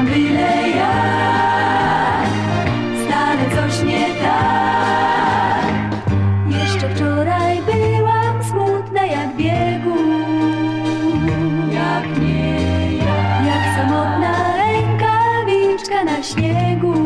tyle jak. Stale coś nie tak. Jeszcze wczoraj byłam smutna jak biegun Jak nie ja. Jak samotna rękawiczka na śniegu.